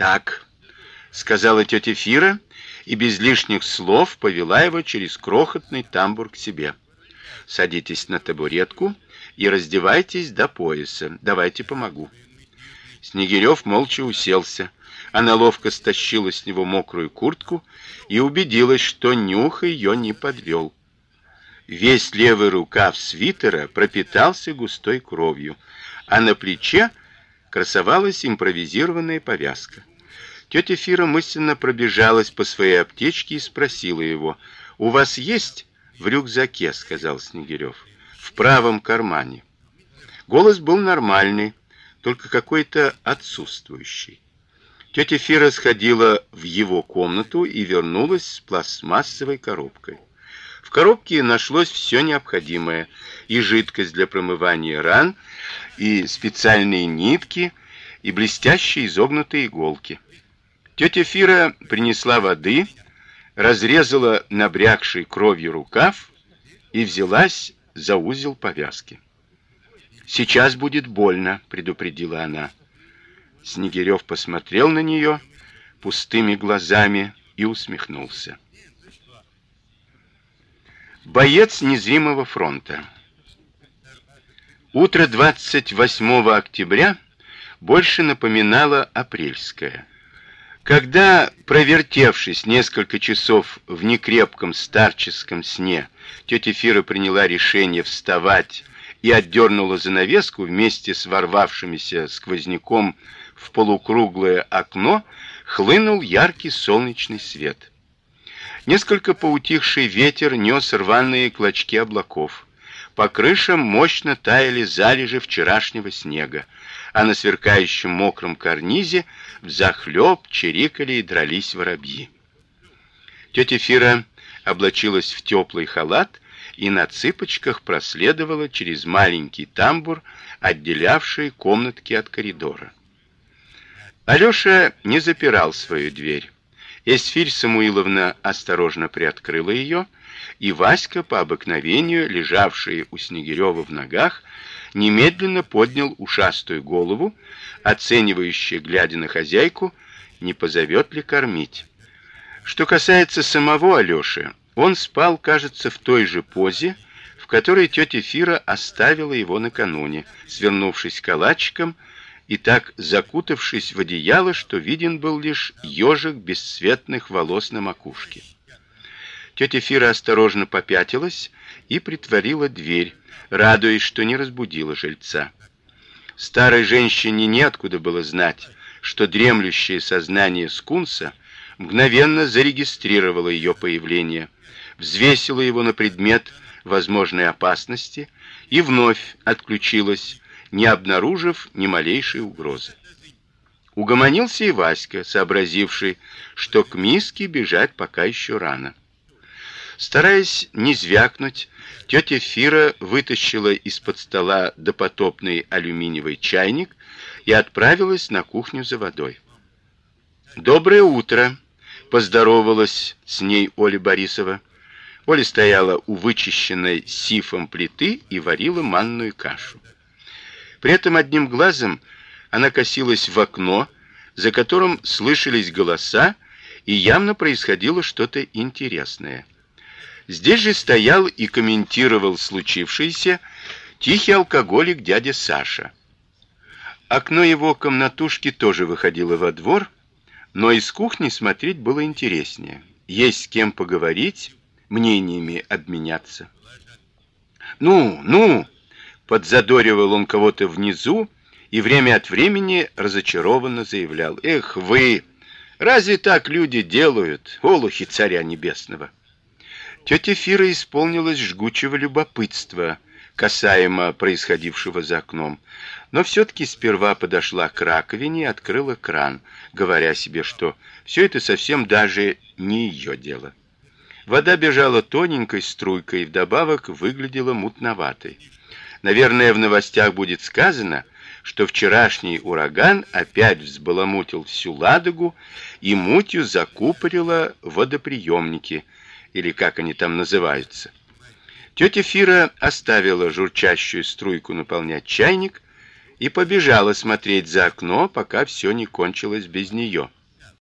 Так, сказала тетя Фира и без лишних слов повела его через крохотный тамбур к себе. Садитесь на табуретку и раздевайтесь до пояса. Давайте помогу. Снегирев молча уселся. Она ловко стащила с него мокрую куртку и убедилась, что нюх ее не подвел. Весь левый рукав свитера пропитался густой кровью, а на плече красовалась импровизированная повязка. Тетя Фира мысленно пробежалась по своей аптечке и спросила его: "У вас есть в рюкзаке?" сказал Снегирев. "В правом кармане". Голос был нормальный, только какой-то отсутствующий. Тетя Фира сходила в его комнату и вернулась с пластмассовой коробкой. В коробке нашлось все необходимое: и жидкость для промывания ран, и специальные нитки, и блестящие изогнутые иголки. Тетя Фира принесла воды, разрезала набрякший кровью рукав и взялась за узел повязки. Сейчас будет больно, предупредила она. Снегирев посмотрел на нее пустыми глазами и усмехнулся. Боец незримого фронта. Утро 28 октября больше напоминало апрельское. Когда, провертевшись несколько часов в некрепком старческом сне, тетя Фира приняла решение вставать и отдернула занавеску вместе с ворвавшимся сквозняком в полукруглое окно, хлынул яркий солнечный свет. Несколько поутихший ветер нес рваные клочки облаков. По крышам мощно таяли залежи вчерашнего снега а на сверкающем мокром карнизе взахлёб чирикали и дрались воробьи. Тетя Фира облачилась в теплый халат и на цыпочках проследовала через маленький тамбур, отделявший комнатки от коридора. Алёша не запирал свою дверь. Эсфирь Самуиловна осторожно приоткрыла ее, и Васька по обыкновению, лежавший у Снегирева в ногах, немедленно поднял ушастую голову, оценивающе глядя на хозяйку, не позовет ли кормить. Что касается самого Алёши, он спал, кажется, в той же позе, в которой тетя Фира оставила его накануне, свернувшись калачиком и так закутавшись в одеяло, что виден был лишь ежик бесцветных волос на макушке. Тетя Фира осторожно попятилась и притворила дверь, радуясь, что не разбудила жильца. Старой женщине неоткуда было знать, что дремлющее сознание скунса мгновенно зарегистрировало ее появление, взвесило его на предмет возможной опасности и вновь отключилось, не обнаружив ни малейшей угрозы. Угомонился и Васька, сообразивший, что к миске бежать пока еще рано. Стараясь не звякнуть, тетя Фира вытащила из-под стола допотопный алюминиевый чайник и отправилась на кухню за водой. Доброе утро, поздоровалась с ней Оля Борисова. Оля стояла у вычищенной сифом плиты и варила манную кашу. При этом одним глазом она косилась в окно, за которым слышались голоса, и явно происходило что-то интересное. Здесь же стоял и комментировал случившееся тихий алкоголик дядя Саша. Окно его комнатушки тоже выходило во двор, но из кухни смотреть было интереснее. Есть с кем поговорить, мнениями обменяться. Ну, ну, подзадоривал он кого-то внизу и время от времени разочарованно заявлял: "Эх вы, разве так люди делают, олухи царя небесного?" Тетя Фира исполнилась жгучего любопытства касаемо происходившего за окном, но все таки сперва подошла к раковине и открыла кран, говоря себе, что все это совсем даже не ее дело. Вода бежала тоненькой струйкой и вдобавок выглядела мутноватой. Наверное, в новостях будет сказано, что вчерашний ураган опять взбаламутил всю Ладогу и мутью закупорило водоприемники – или как они там называются. Тетя Фира оставила журчащую струйку наполнять чайник и побежала смотреть за окно, пока все не кончилось без нее.